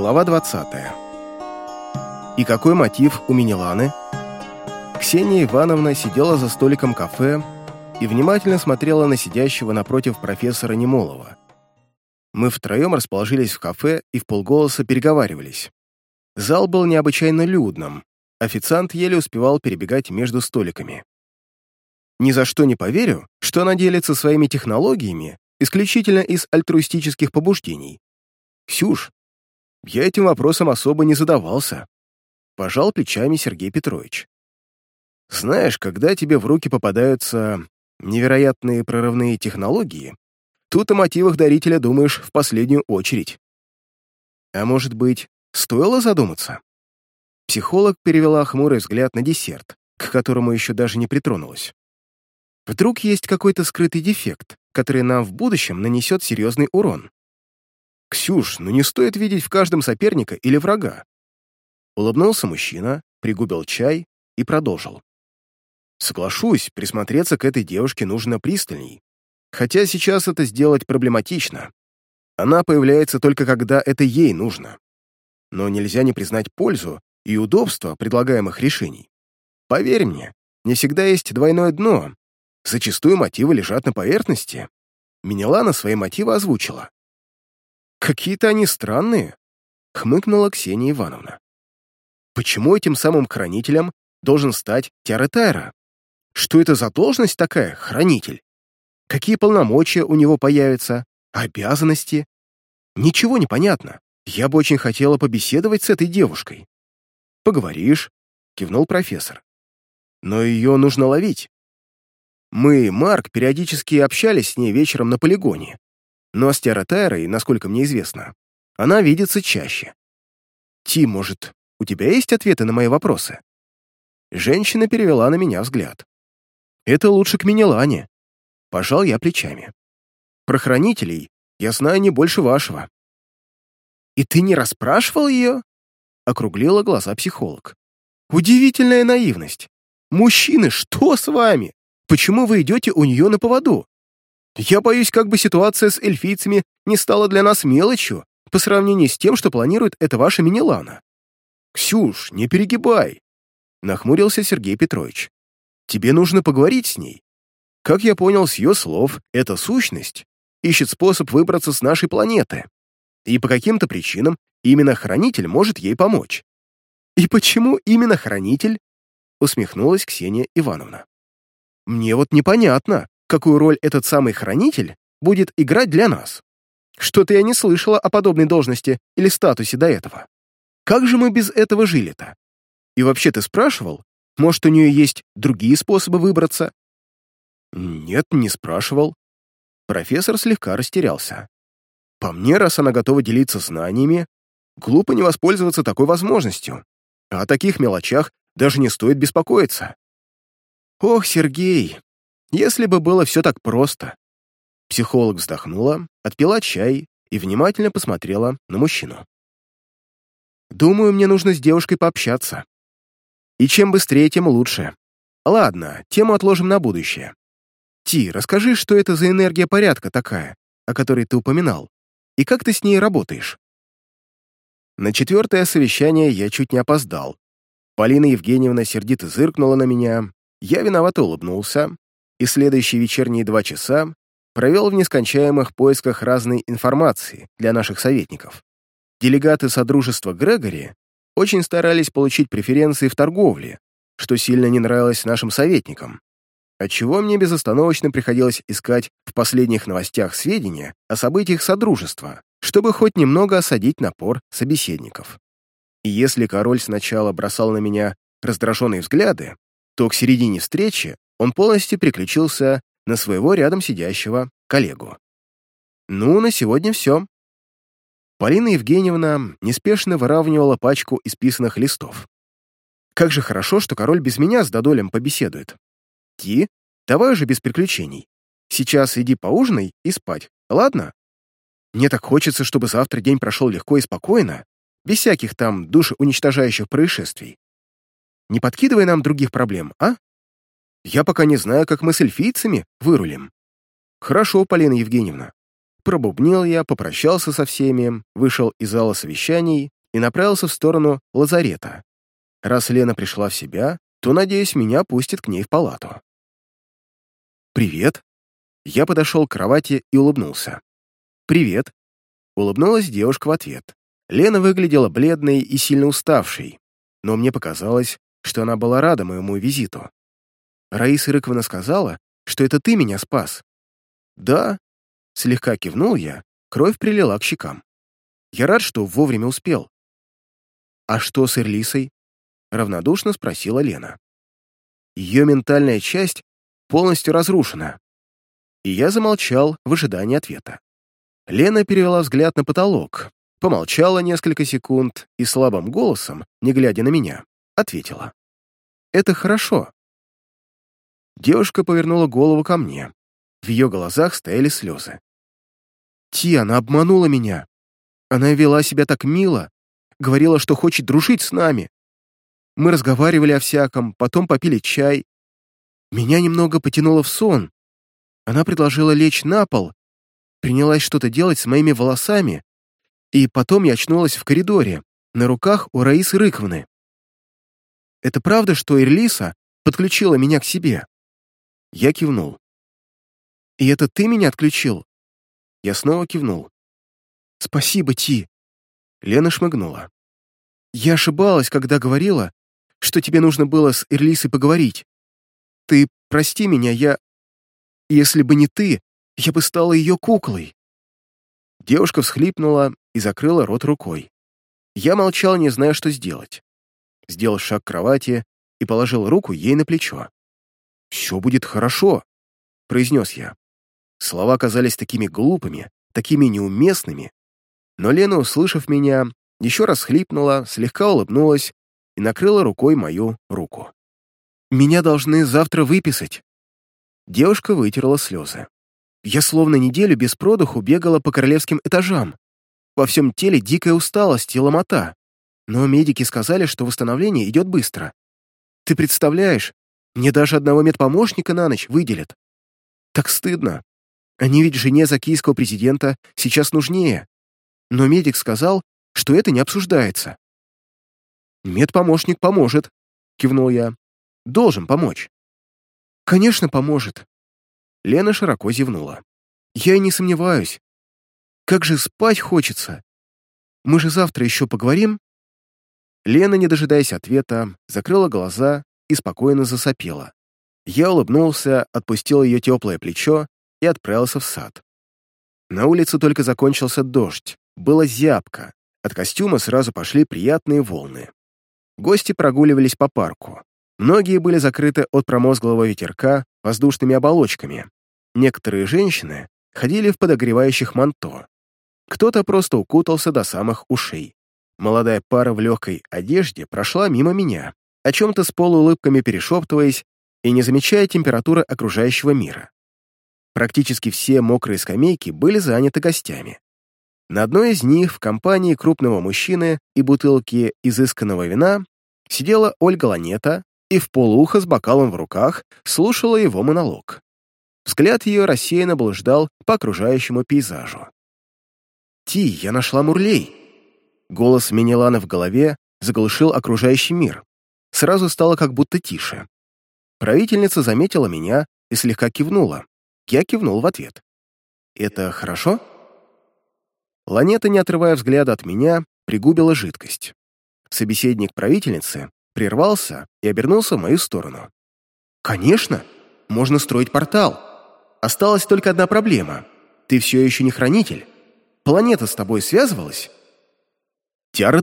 Глава 20. И какой мотив у Миниланы? Ксения Ивановна сидела за столиком кафе и внимательно смотрела на сидящего напротив профессора Немолова. Мы втроем расположились в кафе и в полголоса переговаривались. Зал был необычайно людным, официант еле успевал перебегать между столиками. Ни за что не поверю, что она делится своими технологиями исключительно из альтруистических побуждений. Ксюш, я этим вопросом особо не задавался. Пожал плечами Сергей Петрович. Знаешь, когда тебе в руки попадаются невероятные прорывные технологии, тут о мотивах дарителя думаешь в последнюю очередь. А может быть, стоило задуматься? Психолог перевела хмурый взгляд на десерт, к которому еще даже не притронулась. Вдруг есть какой-то скрытый дефект, который нам в будущем нанесет серьезный урон. «Ксюш, ну не стоит видеть в каждом соперника или врага». Улыбнулся мужчина, пригубил чай и продолжил. «Соглашусь, присмотреться к этой девушке нужно пристальней. Хотя сейчас это сделать проблематично. Она появляется только когда это ей нужно. Но нельзя не признать пользу и удобство предлагаемых решений. Поверь мне, не всегда есть двойное дно. Зачастую мотивы лежат на поверхности. Минелана свои мотивы озвучила. «Какие-то они странные», — хмыкнула Ксения Ивановна. «Почему этим самым хранителем должен стать Тиаретайра? Что это за должность такая, хранитель? Какие полномочия у него появятся? Обязанности? Ничего не понятно. Я бы очень хотела побеседовать с этой девушкой». «Поговоришь», — кивнул профессор. «Но ее нужно ловить. Мы, Марк, периодически общались с ней вечером на полигоне, но с Тиаратайрой, насколько мне известно, она видится чаще. Ти, может, у тебя есть ответы на мои вопросы?» Женщина перевела на меня взгляд. «Это лучше к Минелане». Пожал я плечами. «Про хранителей я знаю не больше вашего». «И ты не расспрашивал ее?» Округлила глаза психолог. «Удивительная наивность. Мужчины, что с вами? Почему вы идете у нее на поводу? Я боюсь, как бы ситуация с эльфийцами не стала для нас мелочью по сравнению с тем, что планирует это ваша Минилана. «Ксюш, не перегибай!» — нахмурился Сергей Петрович. «Тебе нужно поговорить с ней. Как я понял с ее слов, эта сущность ищет способ выбраться с нашей планеты. И по каким-то причинам именно Хранитель может ей помочь». «И почему именно Хранитель?» — усмехнулась Ксения Ивановна. «Мне вот непонятно, какую роль этот самый хранитель будет играть для нас. Что-то я не слышала о подобной должности или статусе до этого. Как же мы без этого жили-то? И вообще ты спрашивал, может, у нее есть другие способы выбраться? Нет, не спрашивал. Профессор слегка растерялся. По мне, раз она готова делиться знаниями, глупо не воспользоваться такой возможностью. А о таких мелочах даже не стоит беспокоиться. Ох, Сергей, если бы было все так просто. Психолог вздохнула, отпила чай и внимательно посмотрела на мужчину. «Думаю, мне нужно с девушкой пообщаться. И чем быстрее, тем лучше. Ладно, тему отложим на будущее. Ти, расскажи, что это за энергия порядка такая, о которой ты упоминал, и как ты с ней работаешь?» На четвертое совещание я чуть не опоздал. Полина Евгеньевна сердито зыркнула на меня, я виновато улыбнулся, и следующие вечерние два часа провел в нескончаемых поисках разной информации для наших советников. Делегаты Содружества Грегори очень старались получить преференции в торговле, что сильно не нравилось нашим советникам, отчего мне безостановочно приходилось искать в последних новостях сведения о событиях Содружества, чтобы хоть немного осадить напор собеседников. И если король сначала бросал на меня раздраженные взгляды, то к середине встречи он полностью переключился на своего рядом сидящего коллегу. «Ну, на сегодня все». Полина Евгеньевна неспешно выравнивала пачку исписанных листов. «Как же хорошо, что король без меня с Додолем побеседует. Ки, давай уже без приключений. Сейчас иди поужинай и спать, ладно? Мне так хочется, чтобы завтра день прошел легко и спокойно, без всяких там душеуничтожающих происшествий. Не подкидывай нам других проблем, а?» Я пока не знаю, как мы с эльфийцами вырулим. Хорошо, Полина Евгеньевна. Пробубнил я, попрощался со всеми, вышел из зала совещаний и направился в сторону лазарета. Раз Лена пришла в себя, то, надеюсь, меня пустят к ней в палату. «Привет». Я подошел к кровати и улыбнулся. «Привет». Улыбнулась девушка в ответ. Лена выглядела бледной и сильно уставшей, но мне показалось, что она была рада моему визиту. Раиса Рыковна сказала, что это ты меня спас. Да, слегка кивнул я, кровь прилила к щекам. Я рад, что вовремя успел. А что с Эрлисой? Равнодушно спросила Лена. Ее ментальная часть полностью разрушена. И я замолчал в ожидании ответа. Лена перевела взгляд на потолок, помолчала несколько секунд и слабым голосом, не глядя на меня, ответила. «Это хорошо». Девушка повернула голову ко мне. В ее глазах стояли слезы. «Ти, она обманула меня. Она вела себя так мило, говорила, что хочет дружить с нами. Мы разговаривали о всяком, потом попили чай. Меня немного потянуло в сон. Она предложила лечь на пол, принялась что-то делать с моими волосами, и потом я очнулась в коридоре, на руках у Раисы Рыковны. Это правда, что Ирлиса подключила меня к себе?» Я кивнул. «И это ты меня отключил?» Я снова кивнул. «Спасибо, Ти!» Лена шмыгнула. «Я ошибалась, когда говорила, что тебе нужно было с Ирлисой поговорить. Ты прости меня, я... Если бы не ты, я бы стала ее куклой». Девушка всхлипнула и закрыла рот рукой. Я молчал, не зная, что сделать сделал шаг к кровати и положил руку ей на плечо. «Все будет хорошо», — произнес я. Слова казались такими глупыми, такими неуместными, но Лена, услышав меня, еще раз хлипнула, слегка улыбнулась и накрыла рукой мою руку. «Меня должны завтра выписать». Девушка вытерла слезы. Я словно неделю без продуху бегала по королевским этажам. Во всем теле дикая усталость и ломота но медики сказали, что восстановление идет быстро. Ты представляешь, мне даже одного медпомощника на ночь выделят. Так стыдно. Они ведь жене закийского президента сейчас нужнее. Но медик сказал, что это не обсуждается. «Медпомощник поможет», — кивнул я. «Должен помочь». «Конечно, поможет». Лена широко зевнула. «Я и не сомневаюсь. Как же спать хочется. Мы же завтра еще поговорим?» Лена, не дожидаясь ответа, закрыла глаза и спокойно засопела. Я улыбнулся, отпустил ее теплое плечо и отправился в сад. На улице только закончился дождь, было зябко, от костюма сразу пошли приятные волны. Гости прогуливались по парку. Многие были закрыты от промозглого ветерка воздушными оболочками. Некоторые женщины ходили в подогревающих манто. Кто-то просто укутался до самых ушей. Молодая пара в легкой одежде прошла мимо меня, о чем-то с полуулыбками перешептываясь и не замечая температуры окружающего мира. Практически все мокрые скамейки были заняты гостями. На одной из них, в компании крупного мужчины и бутылки изысканного вина, сидела Ольга Ланета и в полуха с бокалом в руках слушала его монолог. Взгляд ее рассеянно блуждал по окружающему пейзажу. «Ти, я нашла Мурлей!» Голос Менелана в голове заглушил окружающий мир. Сразу стало как будто тише. Правительница заметила меня и слегка кивнула. Я кивнул в ответ. «Это хорошо?» Ланета, не отрывая взгляда от меня, пригубила жидкость. Собеседник правительницы прервался и обернулся в мою сторону. «Конечно! Можно строить портал. Осталась только одна проблема. Ты все еще не хранитель. Планета с тобой связывалась?» «Тиара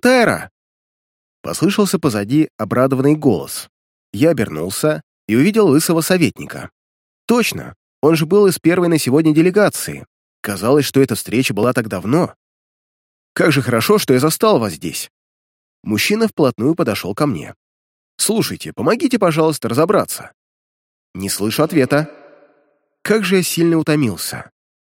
Послышался позади обрадованный голос. Я обернулся и увидел лысого советника. Точно, он же был из первой на сегодня делегации. Казалось, что эта встреча была так давно. Как же хорошо, что я застал вас здесь. Мужчина вплотную подошел ко мне. «Слушайте, помогите, пожалуйста, разобраться». Не слышу ответа. Как же я сильно утомился.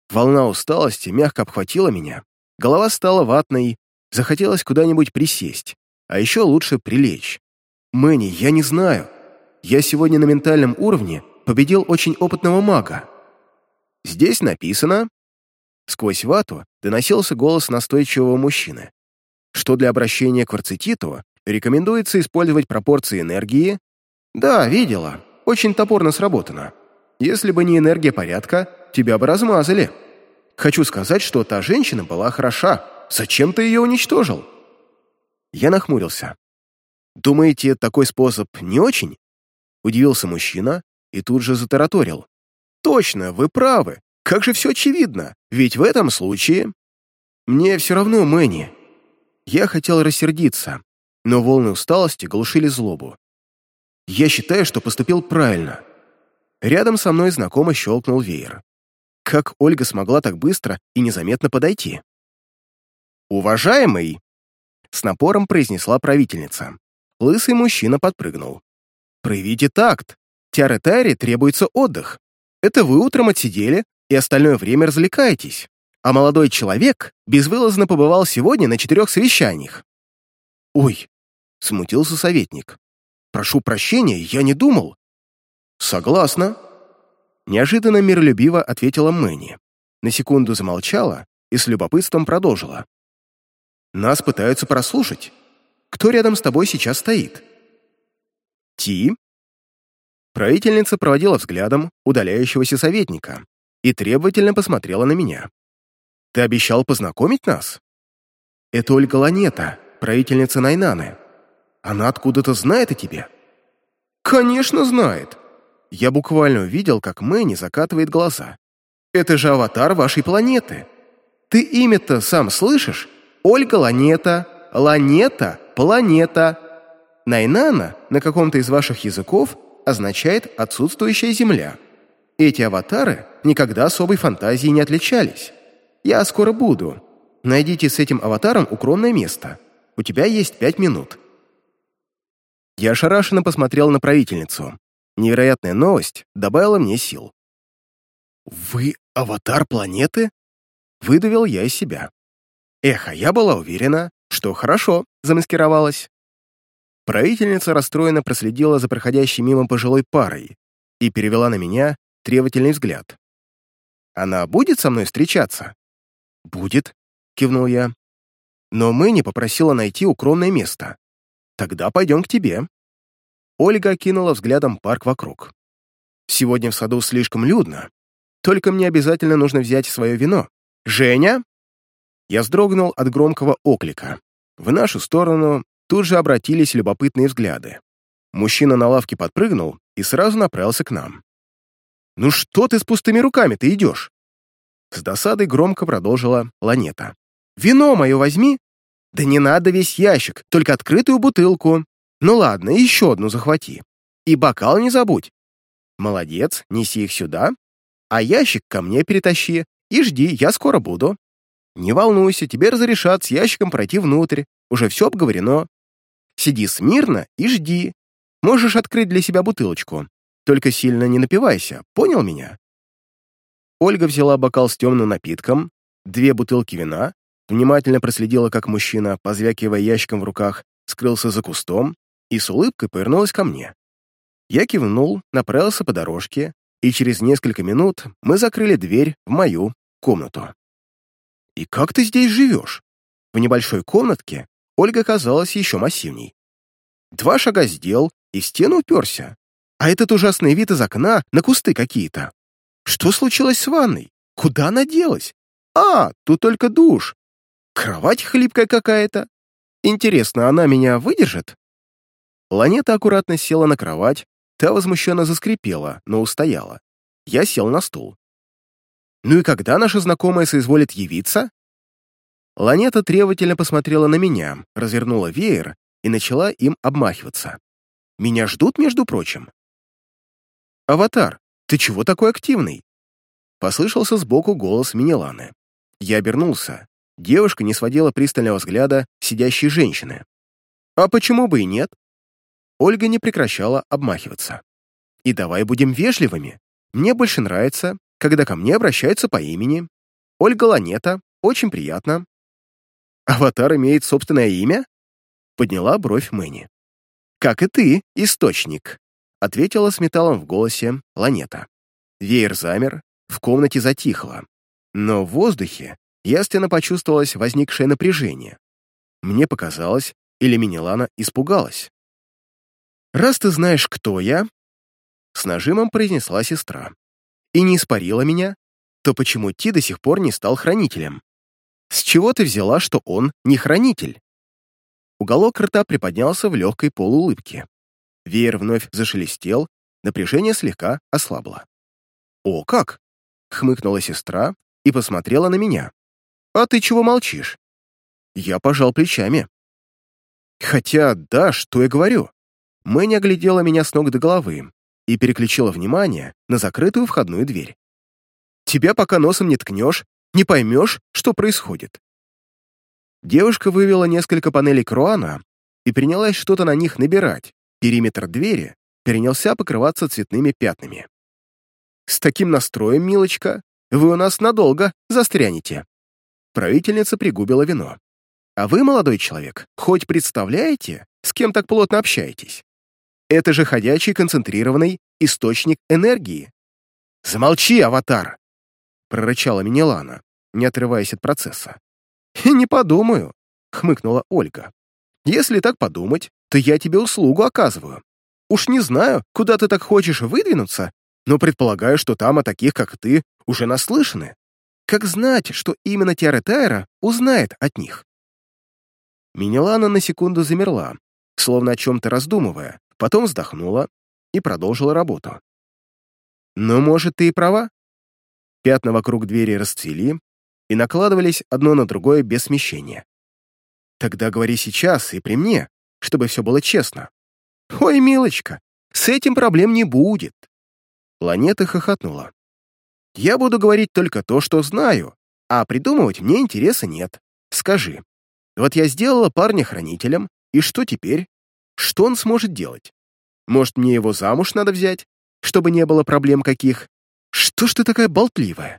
Волна усталости мягко обхватила меня, голова стала ватной, Захотелось куда-нибудь присесть, а еще лучше прилечь. «Мэнни, я не знаю. Я сегодня на ментальном уровне победил очень опытного мага. Здесь написано...» Сквозь вату доносился голос настойчивого мужчины, что для обращения к кварцетиту рекомендуется использовать пропорции энергии. Да, видела, очень топорно сработано. Если бы не энергия порядка, тебя бы размазали. Хочу сказать, что та женщина была хороша. Зачем ты ее уничтожил? Я нахмурился. Думаете, такой способ не очень? Удивился мужчина и тут же затараторил. Точно, вы правы. Как же все очевидно. Ведь в этом случае... Мне все равно, Мэнни. Я хотел рассердиться, но волны усталости глушили злобу. Я считаю, что поступил правильно. Рядом со мной знакомо щелкнул веер. Как Ольга смогла так быстро и незаметно подойти? «Уважаемый!» — с напором произнесла правительница. Лысый мужчина подпрыгнул. «Проявите такт. Тиаре Тайре требуется отдых. Это вы утром отсидели и остальное время развлекаетесь а молодой человек безвылазно побывал сегодня на четырех совещаниях. «Ой», — смутился советник, — «прошу прощения, я не думал». «Согласна», — неожиданно миролюбиво ответила Мэнни. На секунду замолчала и с любопытством продолжила. «Нас пытаются прослушать. Кто рядом с тобой сейчас стоит?» «Ти?» Правительница проводила взглядом удаляющегося советника и требовательно посмотрела на меня. Ты обещал познакомить нас? Это Ольга Ланета, правительница Найнаны. Она откуда-то знает о тебе? Конечно, знает. Я буквально увидел, как Мэнни закатывает глаза. Это же аватар вашей планеты. Ты имя-то сам слышишь? Ольга Ланета, Ланета, планета. Найнана на каком-то из ваших языков означает «отсутствующая Земля». Эти аватары никогда особой фантазией не отличались. Я скоро буду. Найдите с этим аватаром укромное место. У тебя есть пять минут». Я ошарашенно посмотрел на правительницу. Невероятная новость добавила мне сил. «Вы аватар планеты?» Выдавил я из себя. Эх, а я была уверена, что хорошо замаскировалась. Правительница расстроенно проследила за проходящей мимо пожилой парой и перевела на меня требовательный взгляд. «Она будет со мной встречаться?» «Будет», — кивнул я. «Но Мэнни попросила найти укромное место. Тогда пойдем к тебе». Ольга кинула взглядом парк вокруг. «Сегодня в саду слишком людно. Только мне обязательно нужно взять свое вино. Женя?» Я вздрогнул от громкого оклика. В нашу сторону тут же обратились любопытные взгляды. Мужчина на лавке подпрыгнул и сразу направился к нам. «Ну что ты с пустыми руками ты идешь?» С досадой громко продолжила Ланета. «Вино мое возьми!» «Да не надо весь ящик, только открытую бутылку. Ну ладно, еще одну захвати. И бокал не забудь. Молодец, неси их сюда, а ящик ко мне перетащи и жди, я скоро буду. Не волнуйся, тебе разрешат с ящиком пройти внутрь, уже все обговорено. Сиди смирно и жди. Можешь открыть для себя бутылочку, только сильно не напивайся, понял меня?» Ольга взяла бокал с темным напитком, две бутылки вина, внимательно проследила, как мужчина, позвякивая ящиком в руках, скрылся за кустом и с улыбкой повернулась ко мне. Я кивнул, направился по дорожке, и через несколько минут мы закрыли дверь в мою комнату. «И как ты здесь живешь?» В небольшой комнатке Ольга казалась еще массивней. Два шага сделал и в стену уперся. А этот ужасный вид из окна на кусты какие-то. Что случилось с ванной? Куда она делась? А, тут только душ. Кровать хлипкая какая-то. Интересно, она меня выдержит? Ланета аккуратно села на кровать, та возмущенно заскрипела, но устояла. Я сел на стул. «Ну и когда наша знакомая соизволит явиться?» Ланета требовательно посмотрела на меня, развернула веер и начала им обмахиваться. «Меня ждут, между прочим». «Аватар, «Ты чего такой активный?» Послышался сбоку голос Миниланы. Я обернулся. Девушка не сводила пристального взгляда сидящей женщины. «А почему бы и нет?» Ольга не прекращала обмахиваться. «И давай будем вежливыми. Мне больше нравится, когда ко мне обращаются по имени. Ольга Ланета, очень приятно». «Аватар имеет собственное имя?» Подняла бровь Мэнни. «Как и ты, источник», ответила с металлом в голосе Ланета. Веер замер, в комнате затихло. Но в воздухе ясно почувствовалось возникшее напряжение. Мне показалось, или Минилана испугалась. «Раз ты знаешь, кто я», — с нажимом произнесла сестра, «и не испарила меня, то почему Ти до сих пор не стал хранителем? С чего ты взяла, что он не хранитель?» Уголок рта приподнялся в легкой полуулыбке. Веер вновь зашелестел, напряжение слегка ослабло. «О, как!» — хмыкнула сестра и посмотрела на меня. «А ты чего молчишь?» Я пожал плечами. Хотя, да, что я говорю. Мэнни оглядела меня с ног до головы и переключила внимание на закрытую входную дверь. «Тебя пока носом не ткнешь, не поймешь, что происходит». Девушка вывела несколько панелей Круана и принялась что-то на них набирать. Периметр двери перенялся покрываться цветными пятнами. «С таким настроем, милочка, вы у нас надолго застрянете». Правительница пригубила вино. А вы, молодой человек, хоть представляете, с кем так плотно общаетесь? Это же ходячий концентрированный источник энергии. «Замолчи, аватар!» — прорычала Минелана, не отрываясь от процесса. «И не подумаю», — хмыкнула Ольга. «Если так подумать, то я тебе услугу оказываю. Уж не знаю, куда ты так хочешь выдвинуться, но предполагаю, что там о таких, как ты, уже наслышаны. Как знать, что именно Тиара узнает от них? Минелана на секунду замерла, словно о чем-то раздумывая, потом вздохнула и продолжила работу. «Ну, может, ты и права?» Пятна вокруг двери расцвели и накладывались одно на другое без смещения. «Тогда говори сейчас и при мне, чтобы все было честно». «Ой, милочка, с этим проблем не будет!» Планета хохотнула. «Я буду говорить только то, что знаю, а придумывать мне интереса нет. Скажи, вот я сделала парня хранителем, и что теперь? Что он сможет делать? Может, мне его замуж надо взять, чтобы не было проблем каких? Что ж ты такая болтливая?»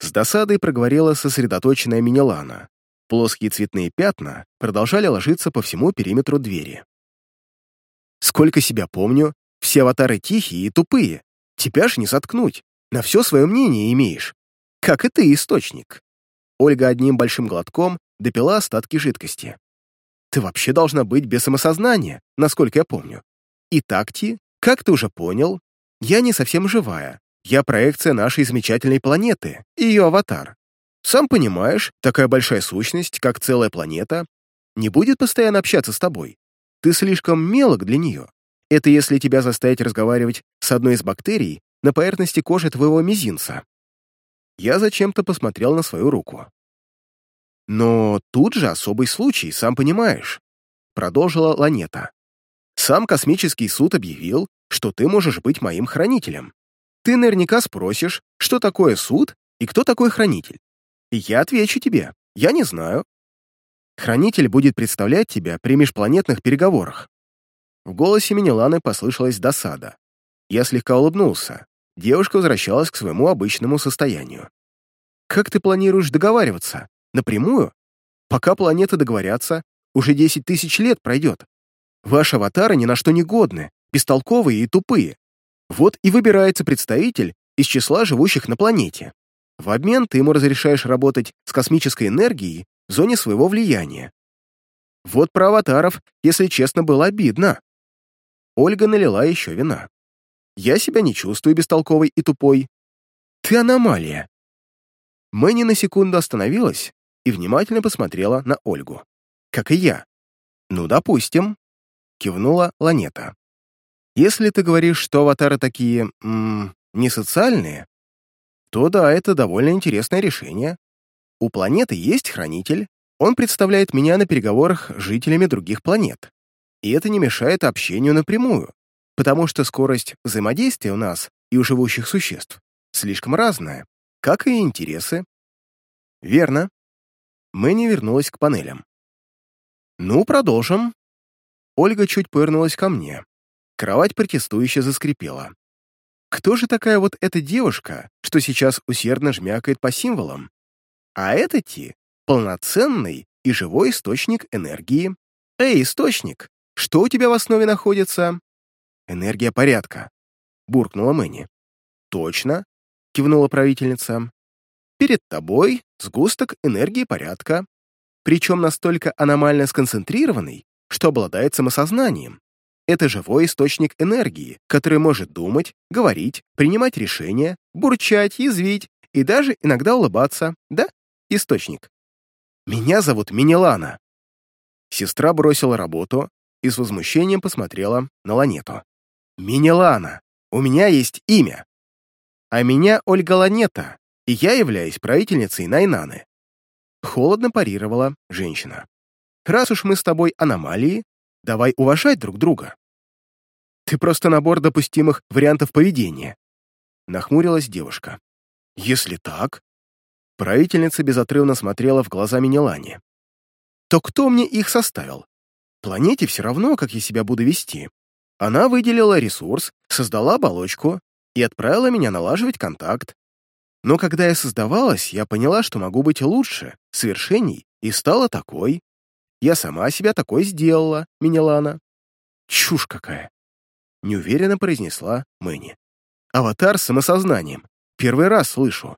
С досадой проговорила сосредоточенная Минелана. Плоские цветные пятна продолжали ложиться по всему периметру двери. «Сколько себя помню, все аватары тихие и тупые. Тебя ж не соткнуть. На все свое мнение имеешь. Как и ты, источник». Ольга одним большим глотком допила остатки жидкости. Ты вообще должна быть без самосознания, насколько я помню. И такти, как ты уже понял, я не совсем живая. Я проекция нашей замечательной планеты, ее аватар. Сам понимаешь, такая большая сущность, как целая планета, не будет постоянно общаться с тобой. Ты слишком мелок для нее. Это если тебя заставить разговаривать с одной из бактерий на поверхности кожи твоего мизинца. Я зачем-то посмотрел на свою руку. Но тут же особый случай, сам понимаешь, продолжила Ланета. Сам космический суд объявил, что ты можешь быть моим хранителем. Ты наверняка спросишь, что такое суд и кто такой хранитель. И я отвечу тебе, я не знаю. Хранитель будет представлять тебя при межпланетных переговорах. В голосе Миниланы послышалась досада. Я слегка улыбнулся. Девушка возвращалась к своему обычному состоянию. «Как ты планируешь договариваться?» Напрямую? Пока планеты договорятся, уже 10 тысяч лет пройдет. Ваши аватары ни на что не годны, бестолковые и тупые. Вот и выбирается представитель из числа живущих на планете. В обмен ты ему разрешаешь работать с космической энергией в зоне своего влияния. Вот про аватаров, если честно, было обидно. Ольга налила еще вина. Я себя не чувствую бестолковой и тупой. Ты аномалия. Мэнни на секунду остановилась, и внимательно посмотрела на Ольгу. Как и я. «Ну, допустим», — кивнула Ланета. «Если ты говоришь, что аватары такие... М -м, не социальные, то да, это довольно интересное решение. У планеты есть хранитель, он представляет меня на переговорах с жителями других планет. И это не мешает общению напрямую, потому что скорость взаимодействия у нас и у живущих существ слишком разная, как и интересы. Верно. Мэнни вернулась к панелям. «Ну, продолжим». Ольга чуть повернулась ко мне. Кровать протестующе заскрипела. «Кто же такая вот эта девушка, что сейчас усердно жмякает по символам? А это Ти — полноценный и живой источник энергии. Эй, источник, что у тебя в основе находится?» «Энергия порядка», — буркнула Мэнни. «Точно», — кивнула правительница. Перед тобой сгусток энергии порядка, причем настолько аномально сконцентрированный, что обладает самосознанием. Это живой источник энергии, который может думать, говорить, принимать решения, бурчать, язвить и даже иногда улыбаться. Да, источник. Меня зовут Минилана. Сестра бросила работу и с возмущением посмотрела на Ланету. «Минилана, у меня есть имя. А меня Ольга Ланета, и я являюсь правительницей Найнаны». Холодно парировала женщина. «Раз уж мы с тобой аномалии, давай уважать друг друга. Ты просто набор допустимых вариантов поведения. Нахмурилась девушка. Если так... Правительница безотрывно смотрела в глаза Минелане. То кто мне их составил? Планете все равно, как я себя буду вести. Она выделила ресурс, создала оболочку и отправила меня налаживать контакт. Но когда я создавалась, я поняла, что могу быть лучше, совершенней, и стала такой. Я сама себя такой сделала, Минелана. Чушь какая. Неуверенно произнесла Мэнни. Аватар с самосознанием. Первый раз слышу.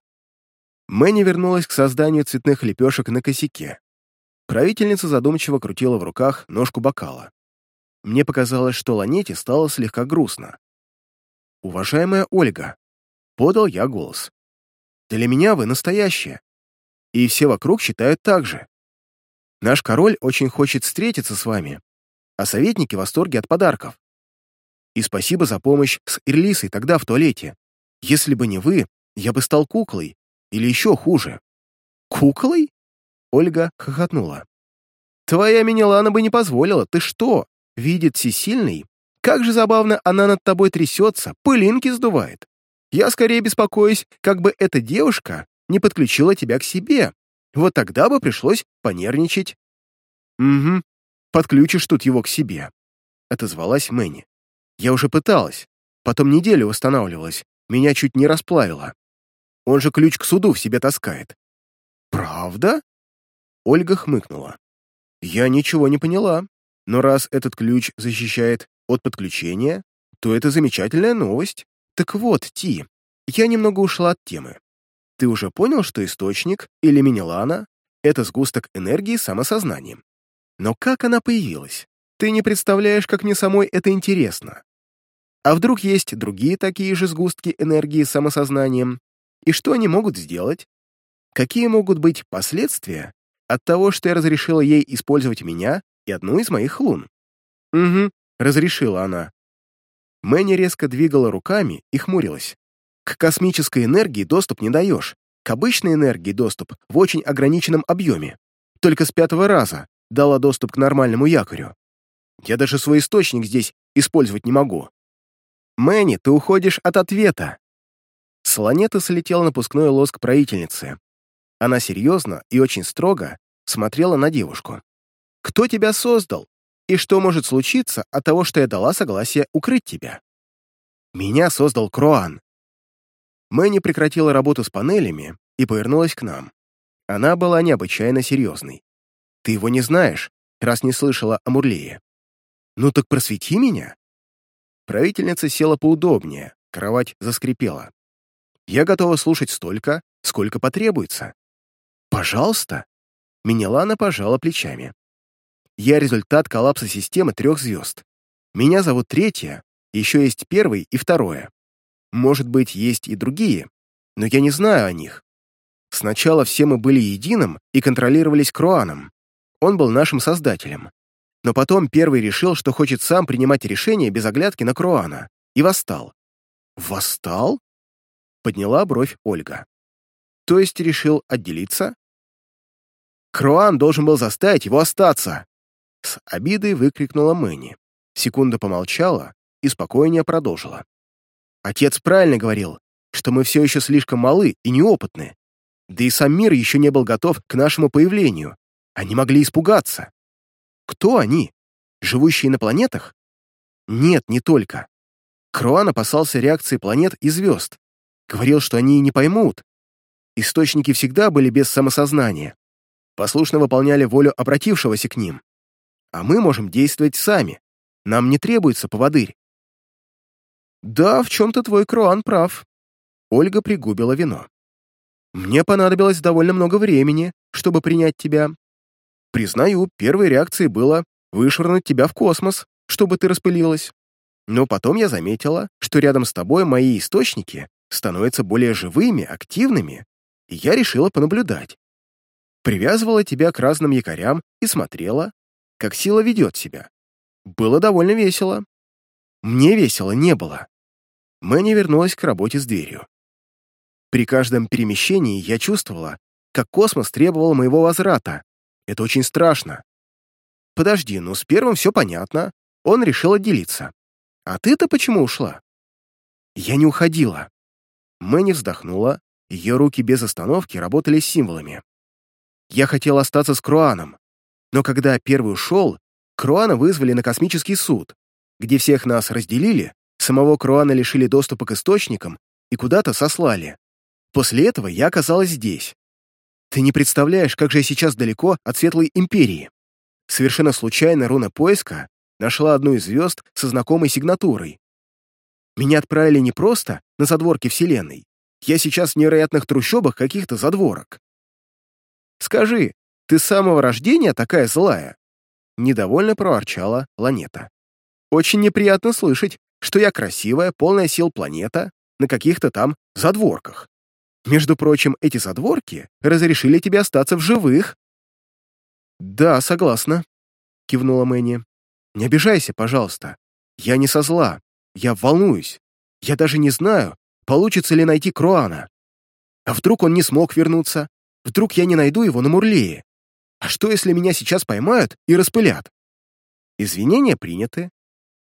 Мэнни вернулась к созданию цветных лепешек на косяке. Правительница задумчиво крутила в руках ножку бокала. Мне показалось, что Ланете стало слегка грустно. «Уважаемая Ольга», — подал я голос, — «для меня вы настоящая, и все вокруг считают так же. Наш король очень хочет встретиться с вами, а советники в восторге от подарков. И спасибо за помощь с Ирлисой тогда в туалете. Если бы не вы, я бы стал куклой, или еще хуже». «Куклой?» — Ольга хохотнула. «Твоя Минелана бы не позволила, ты что? Видит всесильный? Как же забавно она над тобой трясется, пылинки сдувает. Я скорее беспокоюсь, как бы эта девушка не подключила тебя к себе, вот тогда бы пришлось понервничать. «Угу, подключишь тут его к себе», — отозвалась Мэнни. «Я уже пыталась, потом неделю восстанавливалась, меня чуть не расплавило. Он же ключ к суду в себе таскает». «Правда?» Ольга хмыкнула. «Я ничего не поняла, но раз этот ключ защищает от подключения, то это замечательная новость. Так вот, Ти, я немного ушла от темы. Ты уже понял, что источник, или Минилана, это сгусток энергии самосознанием. Но как она появилась? Ты не представляешь, как мне самой это интересно. А вдруг есть другие такие же сгустки энергии самосознанием? И что они могут сделать? Какие могут быть последствия от того, что я разрешила ей использовать меня и одну из моих лун? Угу, разрешила она. Мэнни резко двигала руками и хмурилась. К космической энергии доступ не даешь. К обычной энергии доступ в очень ограниченном объеме. Только с пятого раза дала доступ к нормальному якорю. Я даже свой источник здесь использовать не могу. Мэнни, ты уходишь от ответа. С планеты слетел напускной лоск правительницы. Она серьезно и очень строго смотрела на девушку. «Кто тебя создал? И что может случиться от того, что я дала согласие укрыть тебя?» «Меня создал Кроан», Мэнни прекратила работу с панелями и повернулась к нам. Она была необычайно серьезной. «Ты его не знаешь, раз не слышала о Мурлее». «Ну так просвети меня». Правительница села поудобнее, кровать заскрипела. «Я готова слушать столько, сколько потребуется». «Пожалуйста». Минелана пожала плечами. «Я результат коллапса системы трех звезд. Меня зовут Третья, еще есть первый и второе. Может быть, есть и другие, но я не знаю о них. Сначала все мы были единым и контролировались Круаном. Он был нашим создателем. Но потом первый решил, что хочет сам принимать решения без оглядки на Круана, и восстал. «Восстал?» — подняла бровь Ольга. «То есть решил отделиться?» «Круан должен был заставить его остаться!» С обидой выкрикнула Мэнни. Секунда помолчала и спокойнее продолжила. Отец правильно говорил, что мы все еще слишком малы и неопытны. Да и сам мир еще не был готов к нашему появлению. Они могли испугаться. Кто они? Живущие на планетах? Нет, не только. Круан опасался реакции планет и звезд. Говорил, что они не поймут. Источники всегда были без самосознания. Послушно выполняли волю обратившегося к ним. А мы можем действовать сами. Нам не требуется поводырь. «Да, в чем-то твой Круан прав». Ольга пригубила вино. Мне понадобилось довольно много времени, чтобы принять тебя. Признаю, первой реакцией было вышвырнуть тебя в космос, чтобы ты распылилась. Но потом я заметила, что рядом с тобой мои источники становятся более живыми, активными, и я решила понаблюдать. Привязывала тебя к разным якорям и смотрела, как сила ведет себя. Было довольно весело. Мне весело не было. Мэнни вернулась к работе с дверью. При каждом перемещении я чувствовала, как космос требовал моего возврата. Это очень страшно. Подожди, ну с первым все понятно. Он решил отделиться. А ты-то почему ушла? Я не уходила. Мэнни вздохнула, ее руки без остановки работали символами. Я хотел остаться с Круаном, но когда первый ушел, Круана вызвали на космический суд, где всех нас разделили, самого Круана лишили доступа к источникам и куда-то сослали. После этого я оказалась здесь. Ты не представляешь, как же я сейчас далеко от Светлой Империи. Совершенно случайно руна поиска нашла одну из звезд со знакомой сигнатурой. Меня отправили не просто на задворки Вселенной. Я сейчас в невероятных трущобах каких-то задворок. Скажи, ты с самого рождения такая злая?» Недовольно проворчала Ланета. «Очень неприятно слышать, что я красивая, полная сил планета на каких-то там задворках. Между прочим, эти задворки разрешили тебе остаться в живых». «Да, согласна», — кивнула Мэнни. Не обижайся, пожалуйста. Я не со зла. Я волнуюсь. Я даже не знаю, получится ли найти Круана. А вдруг он не смог вернуться? Вдруг я не найду его на Мурлее? А что, если меня сейчас поймают и распылят? Извинения приняты.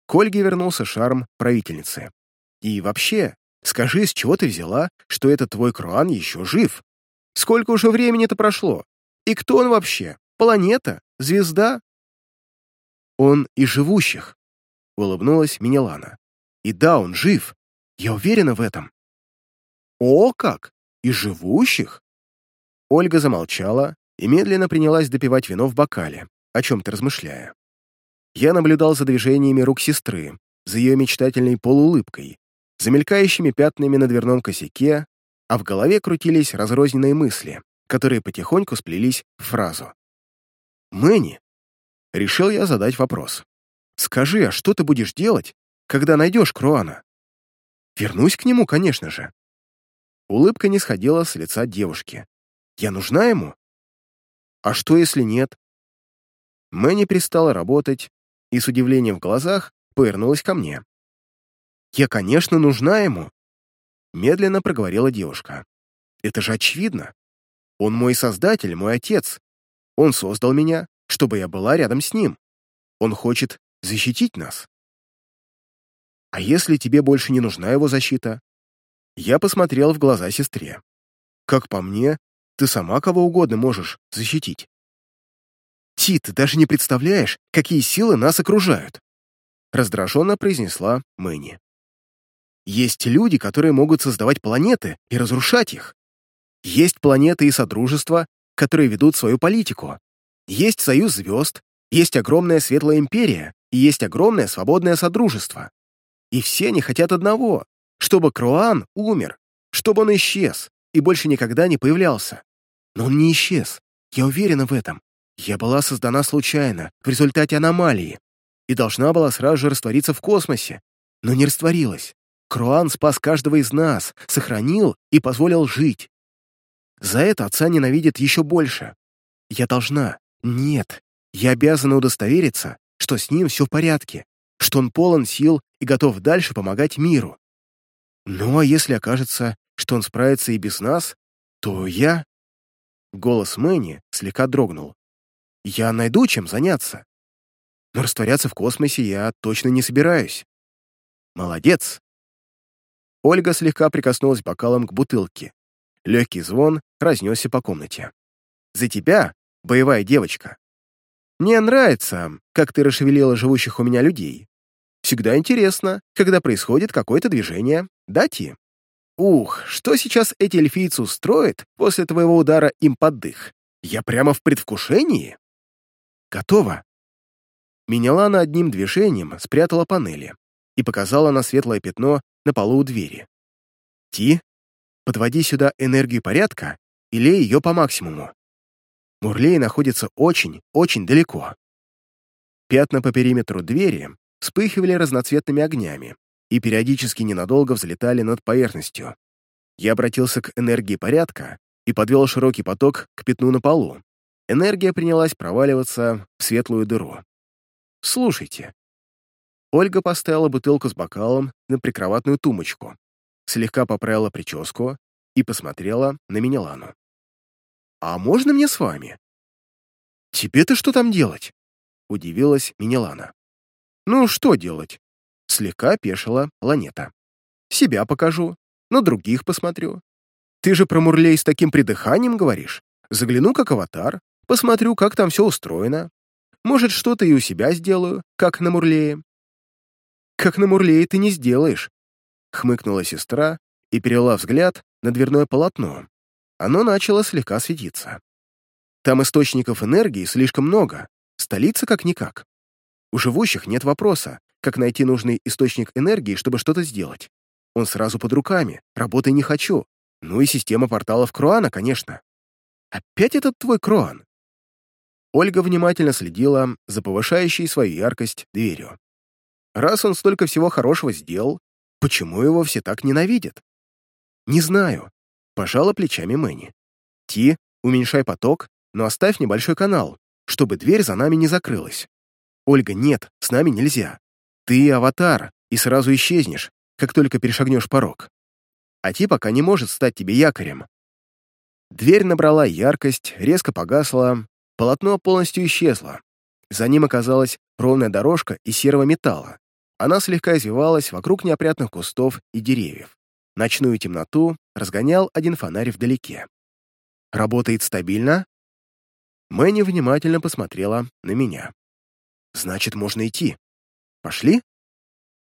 К Ольге вернулся шарм правительницы. И вообще, скажи, с чего ты взяла, что этот твой Круан еще жив? Сколько уже времени-то прошло? И кто он вообще? Планета? Звезда? «Он и живущих», — улыбнулась Минелана. «И да, он жив. Я уверена в этом». «О, как! И живущих?» Ольга замолчала и медленно принялась допивать вино в бокале, о чем-то размышляя. Я наблюдал за движениями рук сестры, за ее мечтательной полуулыбкой, за мелькающими пятнами на дверном косяке, а в голове крутились разрозненные мысли, которые потихоньку сплелись в фразу. «Мэнни, Решил я задать вопрос. «Скажи, а что ты будешь делать, когда найдешь Круана?» «Вернусь к нему, конечно же». Улыбка не сходила с лица девушки. «Я нужна ему?» «А что, если нет?» Мэнни перестала работать и с удивлением в глазах повернулась ко мне. «Я, конечно, нужна ему», — медленно проговорила девушка. «Это же очевидно. Он мой создатель, мой отец. Он создал меня, чтобы я была рядом с ним. Он хочет защитить нас. А если тебе больше не нужна его защита? Я посмотрел в глаза сестре. Как по мне, ты сама кого угодно можешь защитить. Ти, ты даже не представляешь, какие силы нас окружают. Раздраженно произнесла Мэнни. Есть люди, которые могут создавать планеты и разрушать их. Есть планеты и содружества, которые ведут свою политику. Есть союз звезд, есть огромная светлая империя и есть огромное свободное содружество. И все они хотят одного, чтобы Круан умер, чтобы он исчез и больше никогда не появлялся. Но он не исчез, я уверена в этом. Я была создана случайно, в результате аномалии, и должна была сразу же раствориться в космосе, но не растворилась. Круан спас каждого из нас, сохранил и позволил жить. За это отца ненавидит еще больше. Я должна, нет, я обязана удостовериться, что с ним все в порядке, что он полон сил и готов дальше помогать миру. Ну а если окажется, что он справится и без нас, то я... Голос Мэнни слегка дрогнул. Я найду чем заняться. Но растворяться в космосе я точно не собираюсь. Молодец. Ольга слегка прикоснулась бокалом к бутылке. Легкий звон разнесся по комнате. «За тебя боевая девочка. Мне нравится, как ты расшевелила живущих у меня людей. Всегда интересно, когда происходит какое-то движение. Да, Ти? Ух, что сейчас эти эльфийцы устроят после твоего удара им под дых? Я прямо в предвкушении. Готово. Минелана одним движением спрятала панели и показала на светлое пятно на полу у двери. Ти? подводи сюда энергию порядка и лей ее по максимуму. Мурлей находится очень, очень далеко. Пятна по периметру двери вспыхивали разноцветными огнями и периодически ненадолго взлетали над поверхностью. Я обратился к энергии порядка и подвел широкий поток к пятну на полу. Энергия принялась проваливаться в светлую дыру. «Слушайте». Ольга поставила бутылку с бокалом на прикроватную тумбочку, слегка поправила прическу и посмотрела на Минелану. «А можно мне с вами?» «Тебе-то что там делать?» — удивилась Минелана. «Ну, что делать?» — слегка опешила Ланета. «Себя покажу, на других посмотрю. Ты же про Мурлей с таким придыханием говоришь. Загляну как аватар, посмотрю, как там все устроено. Может, что-то и у себя сделаю, как на Мурлее». «Как на Мурлее ты не сделаешь», — хмыкнула сестра и перевела взгляд на дверное полотно. Оно начало слегка светиться. Там источников энергии слишком много, столица как-никак. У живущих нет вопроса, как найти нужный источник энергии, чтобы что-то сделать. Он сразу под руками, работы не хочу. Ну и система порталов Круана, конечно. Опять этот твой Круан? Ольга внимательно следила за повышающей свою яркость дверью. Раз он столько всего хорошего сделал, почему его все так ненавидят? Не знаю. Пожала плечами Мэнни. Ти, уменьшай поток, но оставь небольшой канал, чтобы дверь за нами не закрылась. Ольга, нет, с нами нельзя. Ты аватар, и сразу исчезнешь, как только перешагнешь порог. А Ти пока не может стать тебе якорем. Дверь набрала яркость, резко погасла, полотно полностью исчезло. За ним оказалась ровная дорожка из серого металла. Она слегка извивалась вокруг неопрятных кустов и деревьев. Ночную темноту разгонял один фонарь вдалеке. «Работает стабильно?» Мэнни внимательно посмотрела на меня. «Значит, можно идти. Пошли?»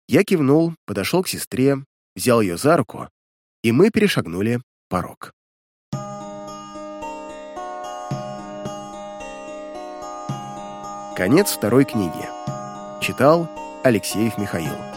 Я кивнул, подошел к сестре, взял ее за руку, и мы перешагнули порог. Конец второй книги. Читал Алексеев Михаил.